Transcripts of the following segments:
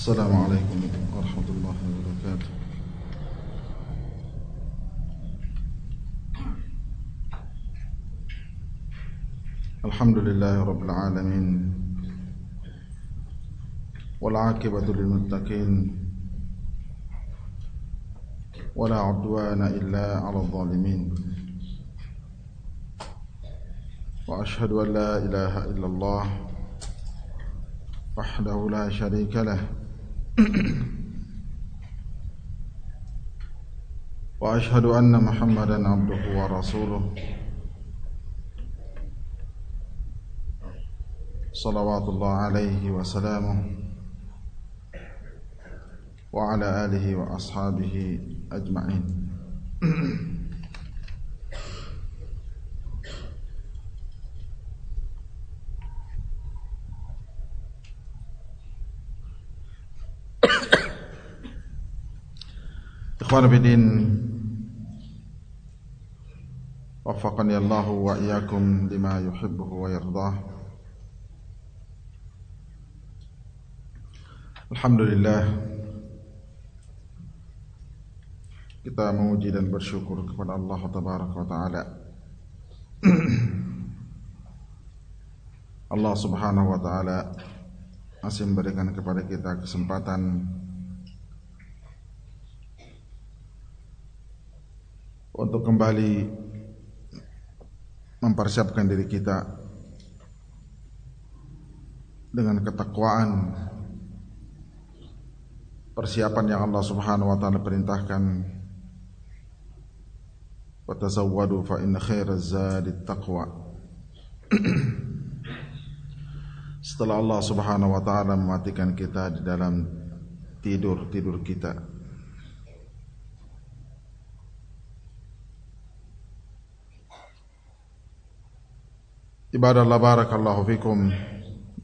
السلام عليكم ورحمة الله وبركاته. الحمد لله رب العالمين والعاقبة للمتقين ولا عدوان إلا على الظالمين. وأشهد أن لا إله إلا الله وحده لا شريك له وأشهد أن محمدا عبده ورسوله. صلوات الله عليه وسلامه. وعلى آله وأصحابه أجمعين. Ikhwan Wafaqani Allah wa iyyakum lima yuhibbuhu wa yardah. Alhamdulillah. Kita memuji dan bersyukur kepada Allah Tabaraka wa Ta'ala. Allah Subhanahu wa Ta'ala Masih memberikan kepada kita kesempatan Untuk kembali Mempersiapkan diri kita Dengan ketakwaan Persiapan yang Allah subhanahu wa ta'ala perintahkan. Watazawwadu fa inna khairaz zadi taqwa. Setelah Allah subhanahu wa ta'ala mematikan kita di dalam tidur-tidur kita Ibadah Allah barakallahu fikum.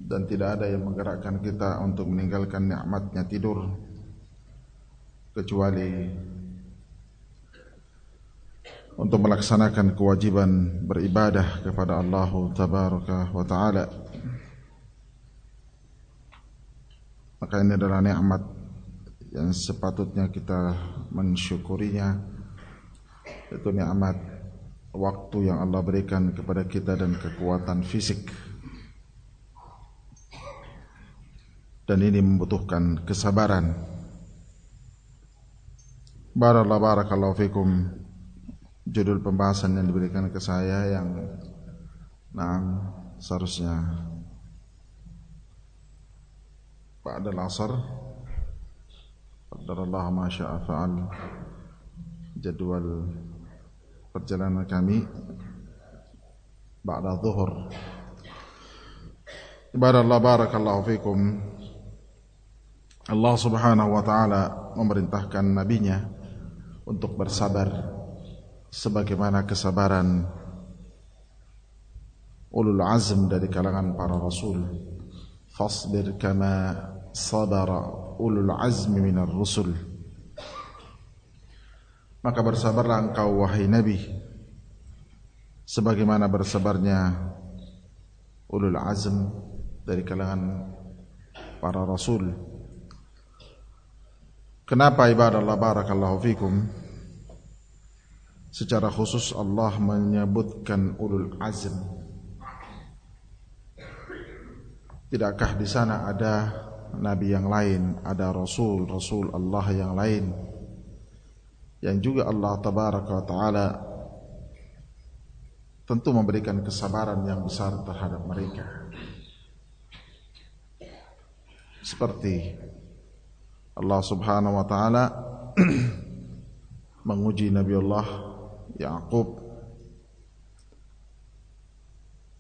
Dan tidak ada yang menggerakkan kita untuk meninggalkan nikmatnya tidur. Kecuali untuk melaksanakan kewajiban beribadah kepada Allah tabaraka wa taala. Maka ini adalah nikmat yang sepatutnya kita mensyukurinya. Itu nikmat waktu yang Allah berikan kepada kita dan kekuatan fisik. Dan ini membutuhkan kesabaran. Barakallahu barakallahu fikum. Judul pembahasan yang diberikan ke saya yang nah seharusnya Ba'da al-asr. Qadarallahu ma sya'a fa'al. Jadwal perjalanan kami ba'da zuhur. Ibadah Allah barakallahu fikum. Allah subhanahu wa ta'ala memerintahkan nabinya untuk bersabar sebagaimana kesabaran ulul azm dari kalangan para rasul. Fasbir kama sabara ulul azmi minar rusul maka bersabarlah engkau wahai nabi. Sebagaimana bersabarnya ulul azm dari kalangan para rasul. Kenapa ibadah Allah barakallahu fikum? Secara khusus Allah menyebutkan ulul azm. Tidakkah di sana ada nabi yang lain, ada rasul, rasul Allah yang lain yang juga Allah tabaraka wa taala tentu memberikan kesabaran yang besar terhadap mereka. Seperti Allah Subhanahu wa taala menguji Nabi Allah Yakub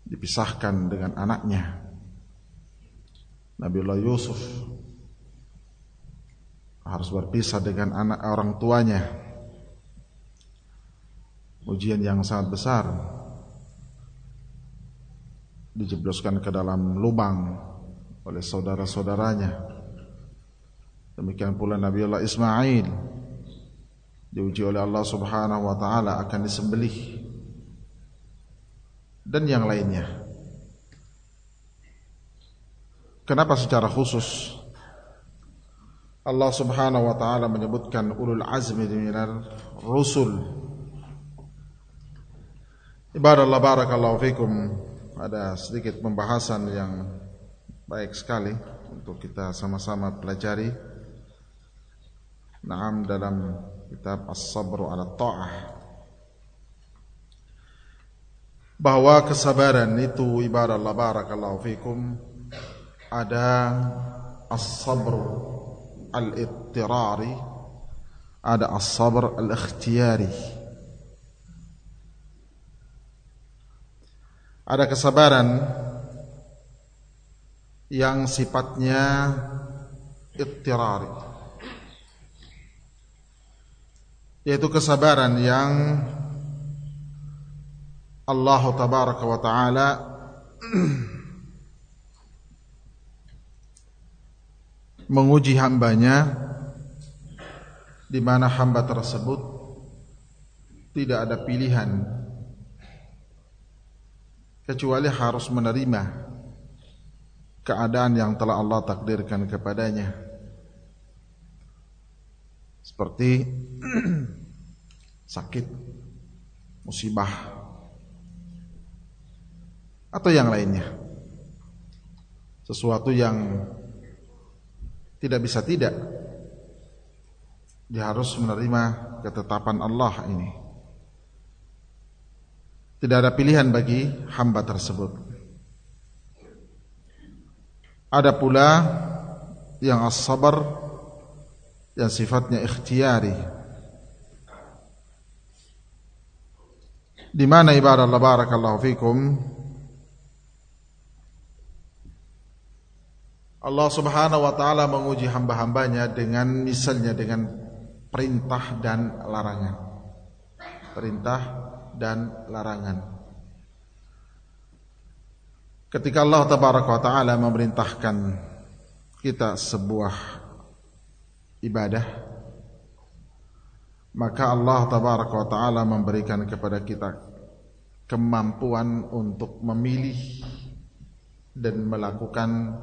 dipisahkan dengan anaknya Nabiullah Yusuf harus berpisah dengan anak orang tuanya ujian yang sangat besar. Dijebloskan ke dalam lubang oleh saudara-saudaranya. Demikian pula Nabiullah Ismail. Diuji oleh Allah Subhanahu wa taala akan disembelih. Dan yang lainnya. Kenapa secara khusus? Allah Subhanahu wa taala menyebutkan ulul azmi minar rusul. Ibadallah barakallahu fikum. Ada sedikit pembahasan yang baik sekali untuk kita sama-sama pelajari. Naam dalam kitab As-Sabr 'ala Ta'ah bahwa kesabaran itu ibadallah barakallahu fikum ada as-sabr al-ittirari ada as-sabr al-ikhtiyari ada kesabaran yang sifatnya ittirari yaitu kesabaran yang Allah tabaraka wa taala menguji hambanya di mana hamba tersebut tidak ada pilihan kecuali harus menerima keadaan yang telah Allah takdirkan kepadanya. Seperti sakit musibah atau yang lainnya. Sesuatu yang tidak bisa tidak dia harus menerima ketetapan Allah ini tidak ada pilihan bagi hamba tersebut. Ada pula yang as-sabar yang sifatnya ikhtiyari di mana ibadah Allah barakallahu fikum? Allah Subhanahu wa taala menguji hamba-hambanya dengan misalnya dengan perintah dan larangan. Perintah dan larangan. Ketika Allah taala memerintahkan kita sebuah ibadah maka Allah taala memberikan kepada kita kemampuan untuk memilih dan melakukan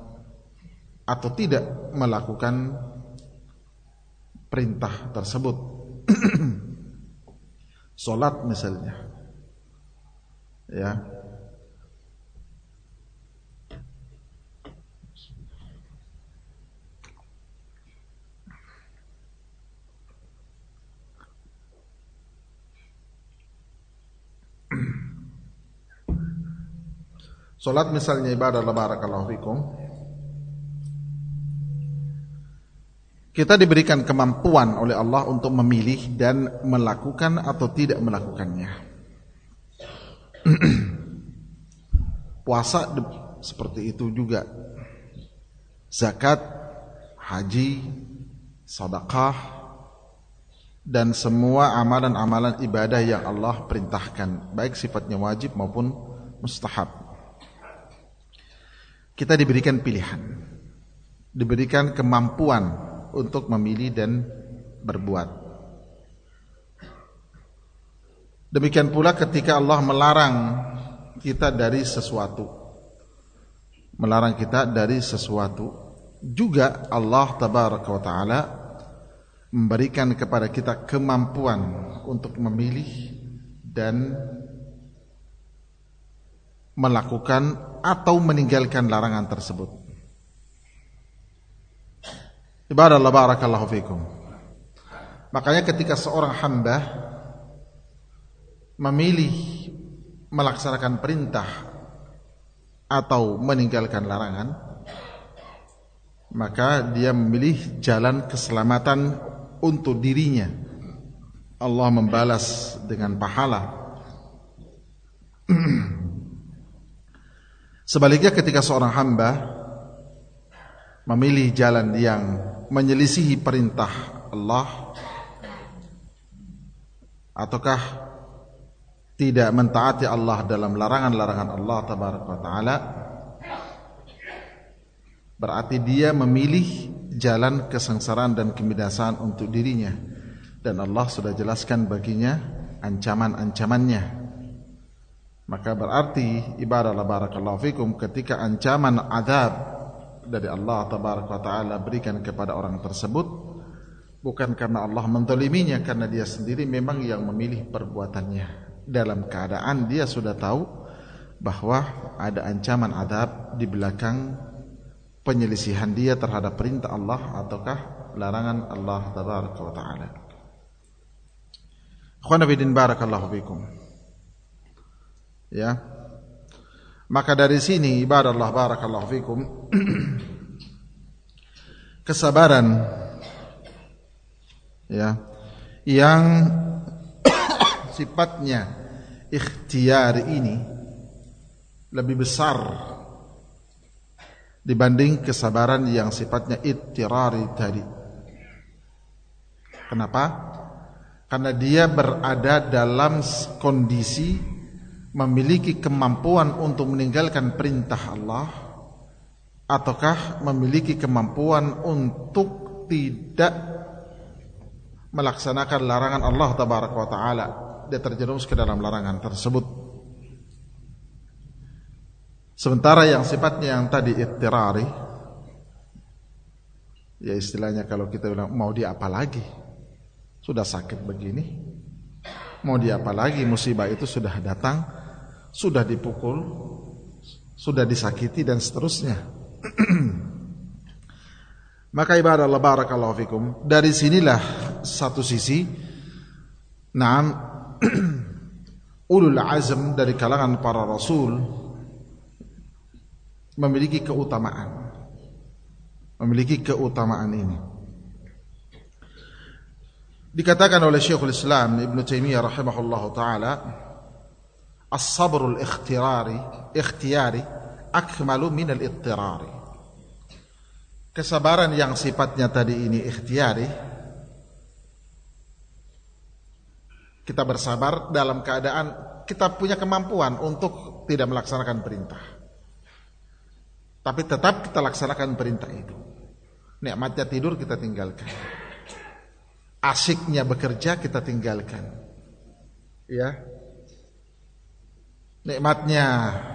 atau tidak melakukan perintah tersebut. Salat misalnya. Ya. Salat misalnya ibadah barakallahu fikum Kita diberikan kemampuan oleh Allah untuk memilih dan melakukan atau tidak melakukannya. Puasa seperti itu juga. Zakat, haji, sedekah dan semua amalan-amalan ibadah yang Allah perintahkan, baik sifatnya wajib maupun mustahab. Kita diberikan pilihan, diberikan kemampuan untuk memilih dan berbuat. Demikian pula ketika Allah melarang kita dari sesuatu. Melarang kita dari sesuatu. Juga Allah tabaraka wa taala memberikan kepada kita kemampuan untuk memilih dan melakukan atau meninggalkan larangan tersebut. Ibadah Allah barakallahu fikum. Makanya ketika seorang hamba memilih melaksanakan perintah atau meninggalkan larangan, maka dia memilih jalan keselamatan untuk dirinya. Allah membalas dengan pahala. Sebaliknya ketika seorang hamba memilih jalan yang menyelisihi perintah Allah? Ataukah tidak mentaati Allah dalam larangan-larangan Allah tabaraka taala? Berarti dia memilih jalan kesengsaraan dan kebinasaan untuk dirinya. Dan Allah sudah jelaskan baginya ancaman-ancamannya. Maka berarti ibadah barakallahu fikum ketika ancaman azab dari Allah taala berikan kepada orang tersebut bukan karena Allah mentoliminya karena dia sendiri memang yang memilih perbuatannya dalam keadaan dia sudah tahu bahwa ada ancaman adab di belakang penyelisihan dia terhadap perintah Allah ataukah larangan Allah taala. Khana bidin barakallahu fikum. Ya. Maka dari sini ibadah Allah barakallahu fikum kesabaran ya yang sifatnya ikhtiar ini lebih besar dibanding kesabaran yang sifatnya ittirari tadi. Kenapa? karena dia berada dalam kondisi memiliki kemampuan untuk meninggalkan perintah Allah ataukah memiliki kemampuan untuk tidak melaksanakan larangan Allah tabaraka wa taala. Dia terjerumus ke dalam larangan tersebut. Sementara yang sifatnya yang tadi ittirari ya istilahnya kalau kita bilang mau dia apa lagi? Sudah sakit begini, mau dia apa lagi? Musibah itu sudah datang, sudah dipukul, sudah disakiti dan seterusnya. Maka ibadah Allah barakallahu fikum. Dari sinilah satu sisi Naam Ulul azm dari kalangan para rasul Memiliki keutamaan. Memiliki keutamaan ini. Dikatakan oleh Syekhul Islam Ibn Taimiyah rahimahullah taala, as-sabrul ikhtiyari ikhtiyari akmalu min al-ittirari. Kesabaran yang sifatnya tadi ini ikhtiyari kita bersabar dalam keadaan kita punya kemampuan untuk tidak melaksanakan perintah. Tapi tetap kita laksanakan perintah itu. Nikmatnya tidur kita tinggalkan asiknya bekerja kita tinggalkan. Ya. Nikmatnya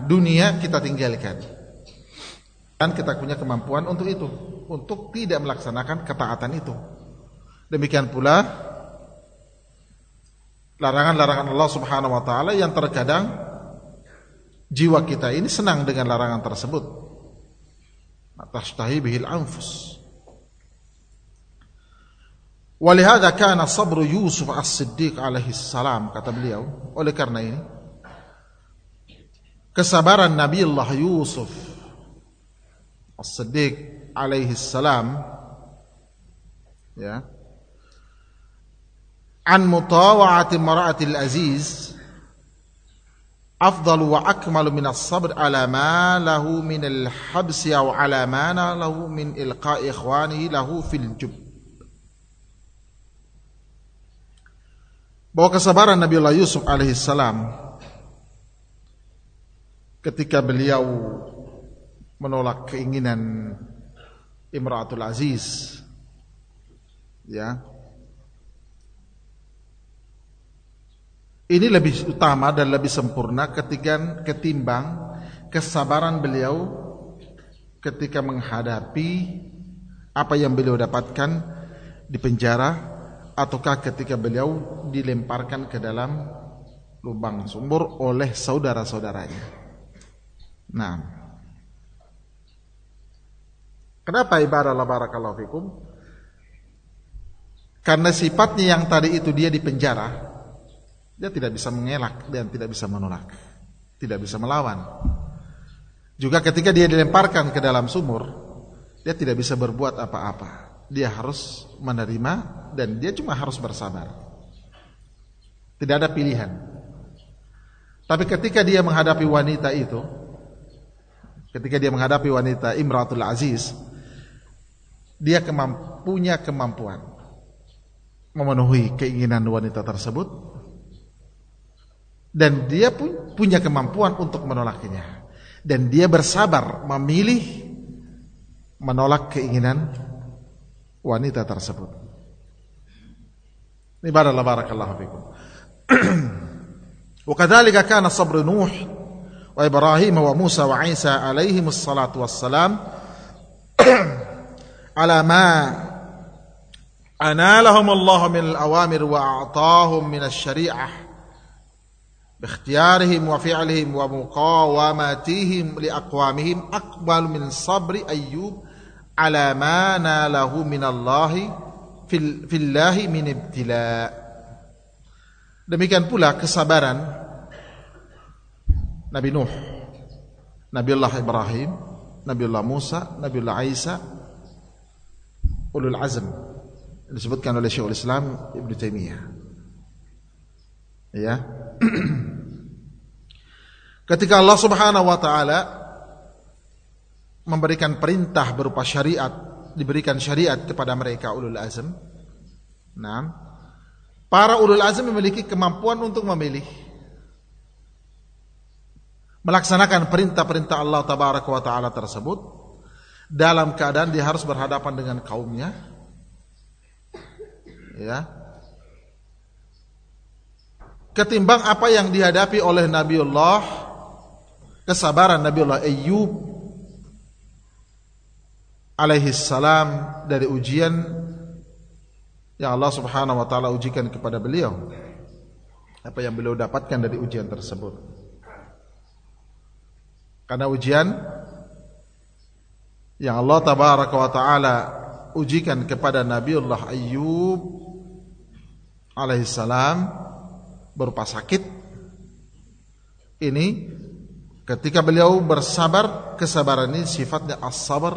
dunia kita tinggalkan. Dan kita punya kemampuan untuk itu, untuk tidak melaksanakan ketaatan itu. Demikian pula larangan-larangan Allah Subhanahu wa taala yang terkadang jiwa kita ini senang dengan larangan tersebut. Tashtahi bihil anfus. Walihada kana sabru Yusuf as-Siddiq alaihi salam kata beliau. Oleh karena ini kesabaran Nabi Allah Yusuf as-Siddiq alaihi salam ya an mutawa'ati mar'ati al-aziz أفضل وأكمل من الصبر على ما له من الحبس أو على ما له من إلقاء إخوانه له في الجب bahwa kesabaran Nabi Allah Yusuf alaihissalam ketika beliau menolak keinginan Imratul Aziz ya ini lebih utama dan lebih sempurna ketika ketimbang kesabaran beliau ketika menghadapi apa yang beliau dapatkan di penjara ataukah ketika beliau dilemparkan ke dalam lubang sumur oleh saudara-saudaranya. Nah, kenapa ibadah la barakallahu fikum? Karena sifatnya yang tadi itu dia di penjara, dia tidak bisa mengelak dan tidak bisa menolak, tidak bisa melawan. Juga ketika dia dilemparkan ke dalam sumur, dia tidak bisa berbuat apa-apa dia harus menerima dan dia cuma harus bersabar. Tidak ada pilihan. Tapi ketika dia menghadapi wanita itu, ketika dia menghadapi wanita Imratul Aziz dia punya kemampuan memenuhi keinginan wanita tersebut. Dan dia pun punya kemampuan untuk menolaknya dan dia bersabar memilih menolak keinginan wanita tersebut. Ini barakallahu fikum. Wa kadzalika kana sabr nuh وإبراهيم وموسى وعيسى عليهم الصلاة والسلام ma analahum Allah min al-awamir wa a'tahum min asy-syari'ah باختيارهم وفعلهم ومقاومتهم لأقوامهم أقبل من صبر أيوب على ما ناله من الله في الله من ابتلاء. demikian pula kesabaran Nabi Nuh Nabiullah Ibrahim Nabiullah Musa Nabiullah Isa ulul azm disebutkan oleh Syekhul Islam Ibnu Taimiyah. Ya. Ketika Allah Subhanahu wa taala memberikan perintah berupa syariat diberikan syariat kepada mereka ulul azm nah para ulul azm memiliki kemampuan untuk memilih melaksanakan perintah-perintah Allah tabaraka wa taala tersebut dalam keadaan dia harus berhadapan dengan kaumnya. Ya. Ketimbang apa yang dihadapi oleh Nabiullah kesabaran Nabiullah Ayyub alaihi salam dari ujian yang Allah Subhanahu wa taala ujikan kepada beliau. Apa yang beliau dapatkan dari ujian tersebut karena ujian yang Allah tabaraka wa taala ujikan kepada Nabiullah Ayyub alaihi salam berupa sakit. Ini ketika beliau bersabar kesabaran ini sifatnya as-sabar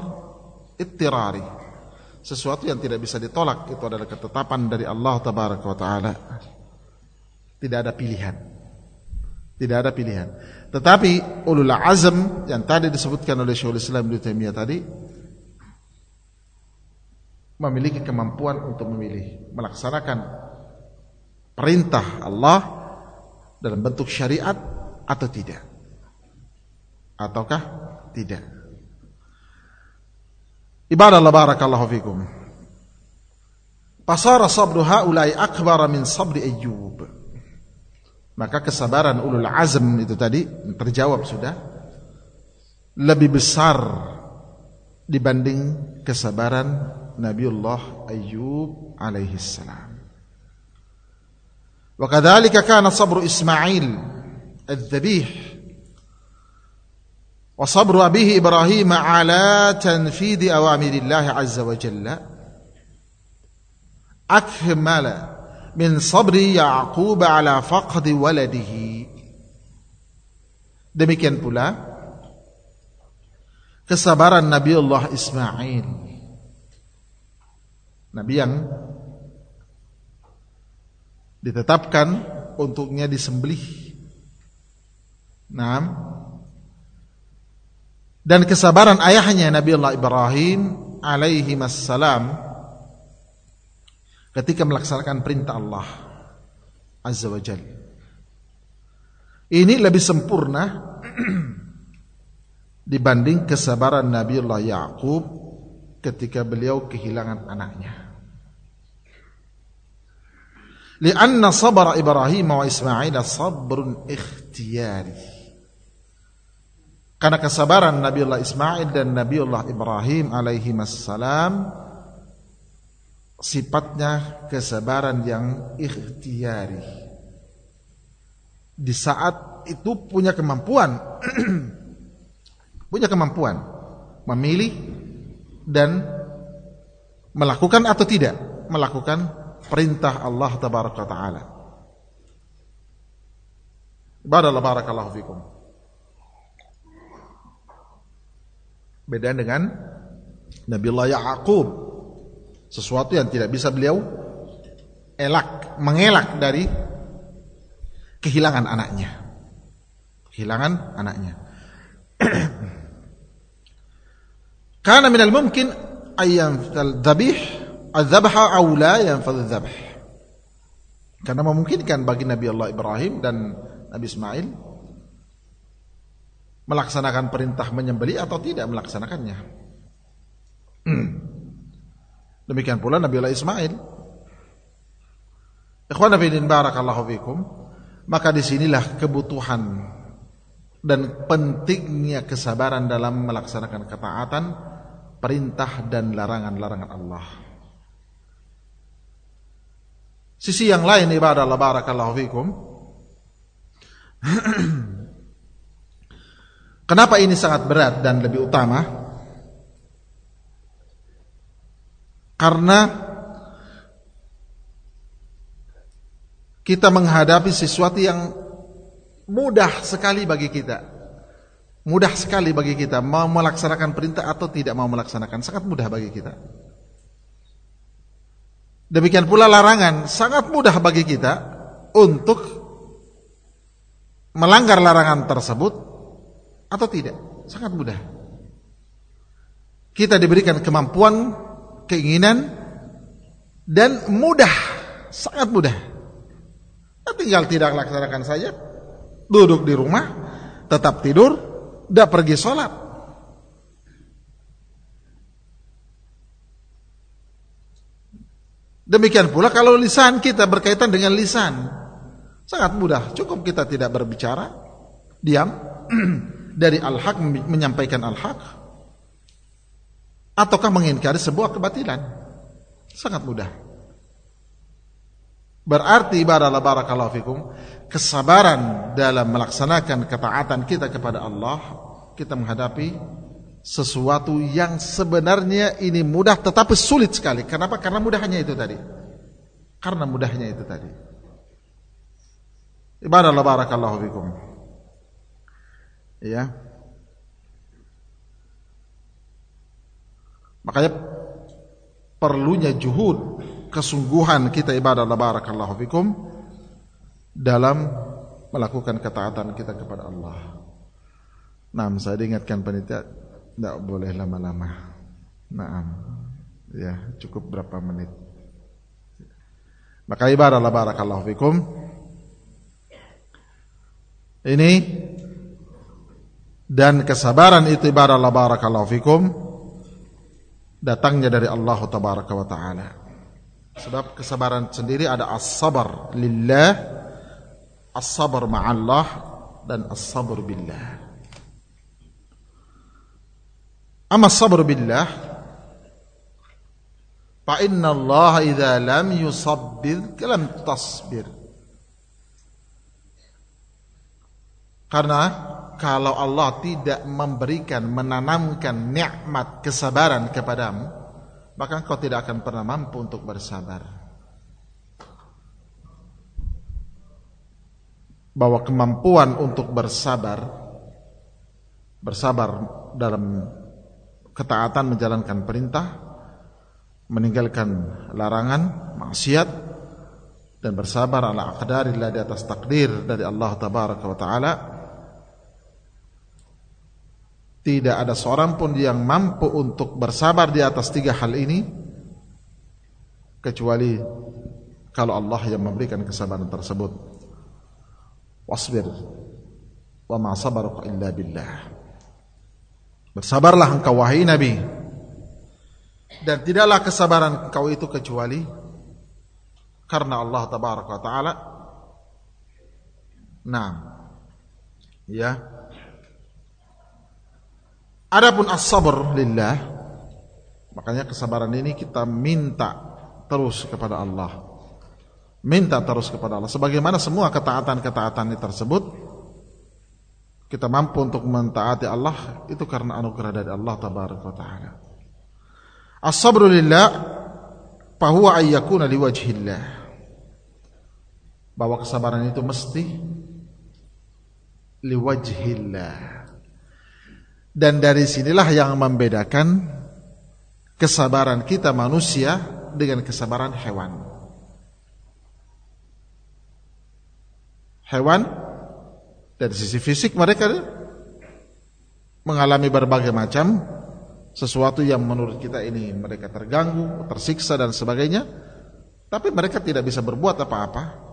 ittirari. Sesuatu yang tidak bisa ditolak itu adalah ketetapan dari Allah tabaraka wa taala. Tidak ada pilihan. Tidak ada pilihan tetapi ulul azm yang tadi disebutkan oleh Syekhul Islam Ibnu Taimiyah tadi memiliki kemampuan untuk memilih melaksanakan perintah Allah dalam bentuk syariat atau tidak? Ataukah tidak? Ibadah Allah barakallahu fikum. Pasara sabru haulai akbar min sabri Ayyub. Maka kesabaran ulul azm itu tadi terjawab sudah. Lebih besar dibanding kesabaran Nabiullah Ayyub alaihi salam. Wa kadzalika kana sabru Ismail adzabih wa sabru abihi Ibrahim ala tanfidi awamirillah azza wa jalla. Akmala min sabri Ya'qub ala faqdi waladihi. Demikian pula kesabaran Nabi Allah Ismail. Nabi yang ditetapkan untuknya disembelih. Naam. Dan kesabaran ayahnya Nabi Allah Ibrahim alaihi wassalam ketika melaksanakan perintah Allah Azza wa Jalla. Ini lebih sempurna dibanding kesabaran Nabi Allah Yaqub ketika beliau kehilangan anaknya. Lianna sabar Ibrahim wa Ismail sabrun ikhtiyari. Karena kesabaran Nabiullah Ismail dan Nabiullah Ibrahim alaihi salam sifatnya kesabaran yang ikhtiyari. Di saat itu punya kemampuan punya kemampuan memilih dan melakukan atau tidak melakukan perintah Allah tabaraka taala. Badallah barakallahu fikum. Beda dengan Nabiullah Ya'qub sesuatu yang tidak bisa beliau elak, mengelak dari kehilangan anaknya. Kehilangan anaknya. Karena minal mungkin ayam dzabih Adzabha aula yanfadhu dzabh. Karena memungkinkan bagi Nabi Allah Ibrahim dan Nabi Ismail melaksanakan perintah menyembeli atau tidak melaksanakannya. Demikian pula Nabi Allah Ismail. Ikhwan fillah barakallahu fikum. Maka di sinilah kebutuhan dan pentingnya kesabaran dalam melaksanakan ketaatan perintah dan larangan-larangan Allah. Sisi yang lain ibadah Allah barakallahu fikum. Kenapa ini sangat berat dan lebih utama? Karena kita menghadapi sesuatu yang mudah sekali bagi kita. Mudah sekali bagi kita mau melaksanakan perintah atau tidak mau melaksanakan, sangat mudah bagi kita. Demikian pula larangan, sangat mudah bagi kita untuk melanggar larangan tersebut atau tidak, sangat mudah. Kita diberikan kemampuan, keinginan dan mudah, sangat mudah. tinggal tidak laksanakan saja, duduk di rumah, tetap tidur, tidak pergi sholat. Demikian pula kalau lisan kita berkaitan dengan lisan. Sangat mudah, cukup kita tidak berbicara, diam, dari al-haq menyampaikan al-haq, ataukah mengingkari sebuah kebatilan. Sangat mudah. Berarti ibadah barakallahu fikum kesabaran dalam melaksanakan ketaatan kita kepada Allah, kita menghadapi sesuatu yang sebenarnya ini mudah tetapi sulit sekali. Kenapa? Karena mudahnya itu tadi. Karena mudahnya itu tadi. Ibadah Allah barakallahu fikum. Ya. Makanya perlunya juhud, kesungguhan kita ibadah Allah barakallahu fikum dalam melakukan ketaatan kita kepada Allah. Nah, saya diingatkan panitia tidak boleh lama-lama. Nah, ya cukup berapa menit. Maka ibarat Allah barakallahu fikum. Ini dan kesabaran itu ibarat Allah barakallahu fikum datangnya dari Allah tabaraka wa taala. Sebab kesabaran sendiri ada as-sabar lillah as-sabr ma'allah dan as-sabr billah. Amma as-sabr billah fa inna Allah idza lam yusabbir lam tasbir. Karena kalau Allah tidak memberikan menanamkan nikmat kesabaran kepadamu, maka engkau tidak akan pernah mampu untuk bersabar. bahwa kemampuan untuk bersabar bersabar dalam ketaatan menjalankan perintah meninggalkan larangan maksiat dan bersabar ala aqdarillah di atas takdir dari Allah tabaraka wa taala tidak ada seorang pun yang mampu untuk bersabar di atas tiga hal ini kecuali kalau Allah yang memberikan kesabaran tersebut. Wasbir wa ma sabaruka illa billah. Bersabarlah engkau wahai nabi. Dan tidaklah kesabaran engkau itu kecuali karena Allah tabaraka taala. Nah ya adapun as-sabr lillah makanya kesabaran ini kita minta terus kepada Allah Minta terus kepada Allah. Sebagaimana semua ketaatan-ketaatan ini tersebut, kita mampu untuk mentaati Allah itu karena anugerah dari Allah tabaraka taala. As-sabru lillah fahuwa ayyakuna liwajhillah. Bahwa kesabaran itu mesti liwajhillah. Dan dari sinilah yang membedakan kesabaran kita manusia dengan kesabaran hewan. hewan dari sisi fisik mereka mengalami berbagai macam sesuatu yang menurut kita ini mereka terganggu, tersiksa dan sebagainya, tapi mereka tidak bisa berbuat apa-apa.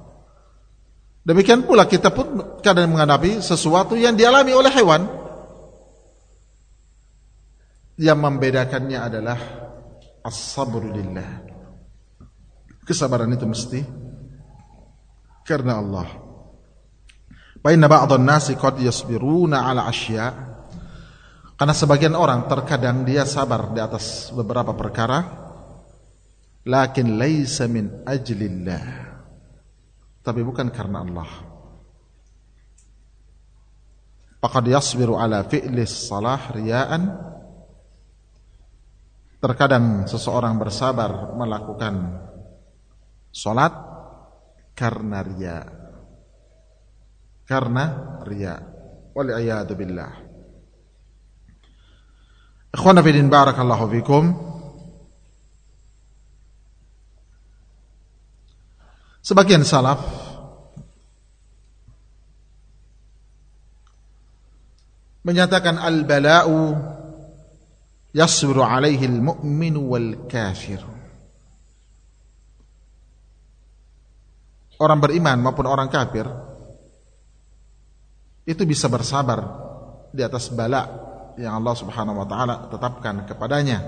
Demikian pula kita pun kadang menghadapi sesuatu yang dialami oleh hewan. Yang membedakannya adalah as-sabrulillah. Kesabaran itu mesti karena Allah. Fa inna ba'dhan nasi qad yasbiruna 'ala asya Karena sebagian orang terkadang dia sabar di atas beberapa perkara lakin laisa min ajlillah. Tapi bukan karena Allah. Faqad yasbiru ala fi'li salah riya'an. Terkadang seseorang bersabar melakukan salat karena riya. Karena riya. Wal billah. Ikhwana fi din barakallahu fikum. Sebagian salaf menyatakan al-bala'u yasbiru alaihi al-mu'min wal kafir. Orang beriman maupun orang kafir itu bisa bersabar di atas bala yang Allah Subhanahu wa taala tetapkan kepadanya.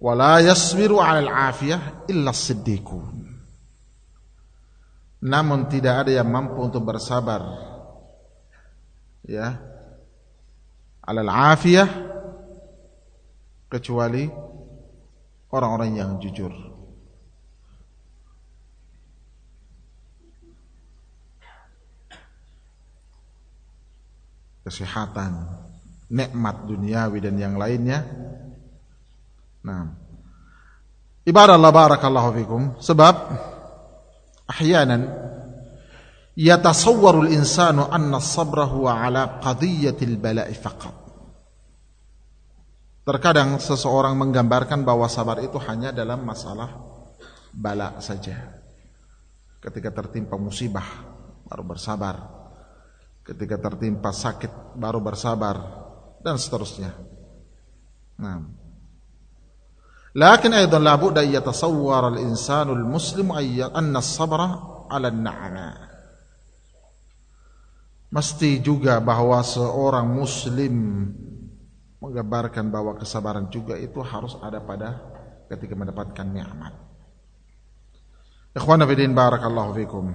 Wala yasbiru 'alal 'afiyah illa siddiqun. Namun tidak ada yang mampu untuk bersabar ya 'alal 'afiyah kecuali orang-orang yang jujur. kesehatan, nikmat duniawi dan yang lainnya. Nah, ibarat Allah barakallahu fikum sebab ahyanan yatasawwarul insanu anna sabra huwa ala qadiyatil bala'i faqat. Terkadang seseorang menggambarkan bahwa sabar itu hanya dalam masalah bala saja. Ketika tertimpa musibah baru bersabar ketika tertimpa sakit baru bersabar dan seterusnya. Nah. Lakin aidan la budda yatasawwar al-insanu al-muslim anna as-sabra 'ala an-na'ama. Mesti juga bahwa seorang muslim menggambarkan bahwa kesabaran juga itu harus ada pada ketika mendapatkan nikmat. Ikhwana fillah barakallahu fikum.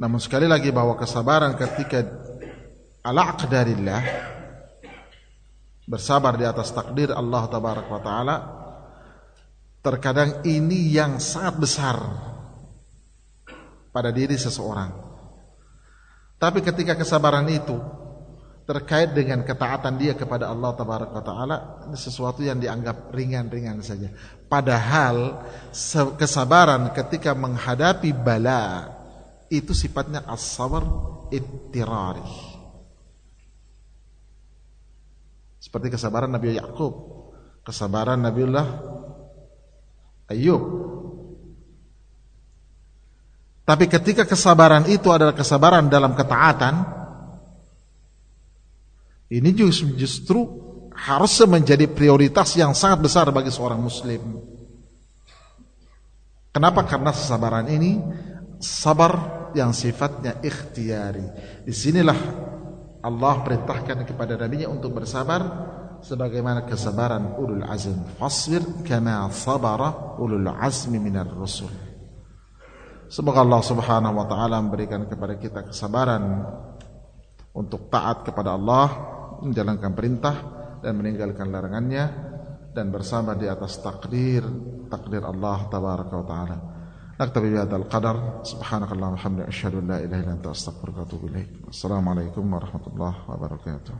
Namun sekali lagi bahwa kesabaran ketika ala aqdarillah bersabar di atas takdir Allah tabarak wa taala terkadang ini yang sangat besar pada diri seseorang. Tapi ketika kesabaran itu terkait dengan ketaatan dia kepada Allah taala sesuatu yang dianggap ringan-ringan saja. Padahal kesabaran ketika menghadapi bala itu sifatnya as-sabar ittirari. Seperti kesabaran Nabi Yakub, kesabaran Nabiullah Ayub. Tapi ketika kesabaran itu adalah kesabaran dalam ketaatan, ini justru harus menjadi prioritas yang sangat besar bagi seorang muslim. Kenapa? Karena kesabaran ini sabar yang sifatnya ikhtiari. Di sinilah Allah perintahkan kepada nabinya untuk bersabar sebagaimana kesabaran ulul azm. Fasbir kama sabara ulul azmi minar rusul. Semoga Allah Subhanahu wa taala memberikan kepada kita kesabaran untuk taat kepada Allah, menjalankan perintah dan meninggalkan larangannya dan bersabar di atas takdir takdir Allah tabaraka wa taala. نكتفي بهذا القدر سبحانك اللهم وبحمدك أشهد أن لا إله إلا أنت أستغفرك وأتوب إليك السلام عليكم ورحمة الله وبركاته